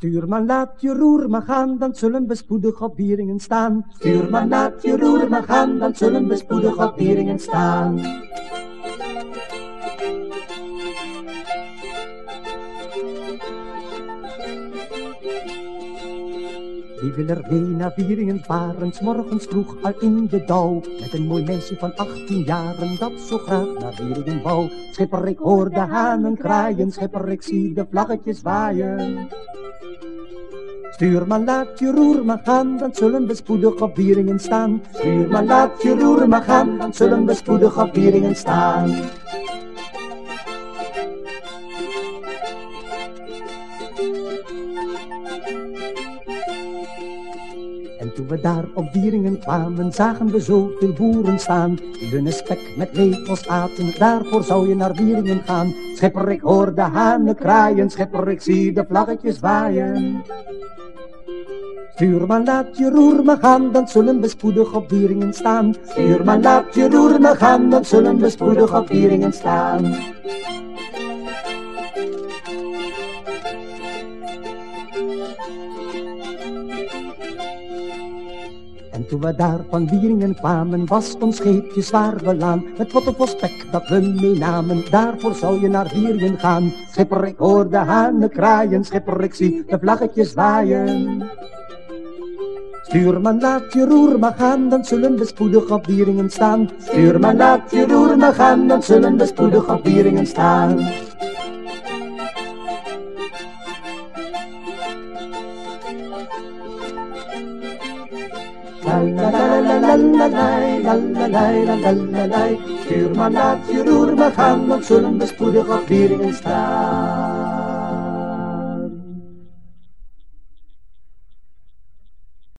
Stuurman, laat je roer maar gaan, dan zullen we spoedig op Wieringen staan. Stuurman, laat je roer maar gaan, dan zullen we spoedig op Wieringen staan. Wie wil er mee naar Wieringen varen, morgens vroeg al in de dauw. Met een mooi meisje van 18 jaren, dat zo graag naar Wieringen wou. Schipper, ik hoor de hanen kraaien, schipper, ik zie de vlaggetjes waaien. Stuurman, laat je roer maar gaan, dan zullen we spoedig op Wieringen staan. Stuurman, laat je roer maar gaan, dan zullen we spoedig op Wieringen staan. En toen we daar op Wieringen kwamen, zagen we zoveel boeren staan. Die hun spek met lepels aten, daarvoor zou je naar Wieringen gaan. Schipper, ik hoor de hanen kraaien, schipper, ik zie de vlaggetjes waaien. Stuurman, laat je roer maar gaan, dan zullen we spoedig op Wieringen staan. Stuurman, laat je roer maar gaan, dan zullen we spoedig op Wieringen staan. En toen we daar van Wieringen kwamen, was ons scheepje zwaar belaan. Met wat op spek dat we meenamen, daarvoor zou je naar Wieringen gaan. Schipper, ik hoor de hanen kraaien, schipper, ik zie de vlaggetjes waaien. Stuurman, laat je roer maar gaan, dan zullen we spoedig op Wieringen staan. Stuurman, laat je roer maar gaan, dan zullen we spoedig op Wieringen staan. La Stuurman, laat je roer maar gaan, dan zullen we spoedig op Wieringen staan.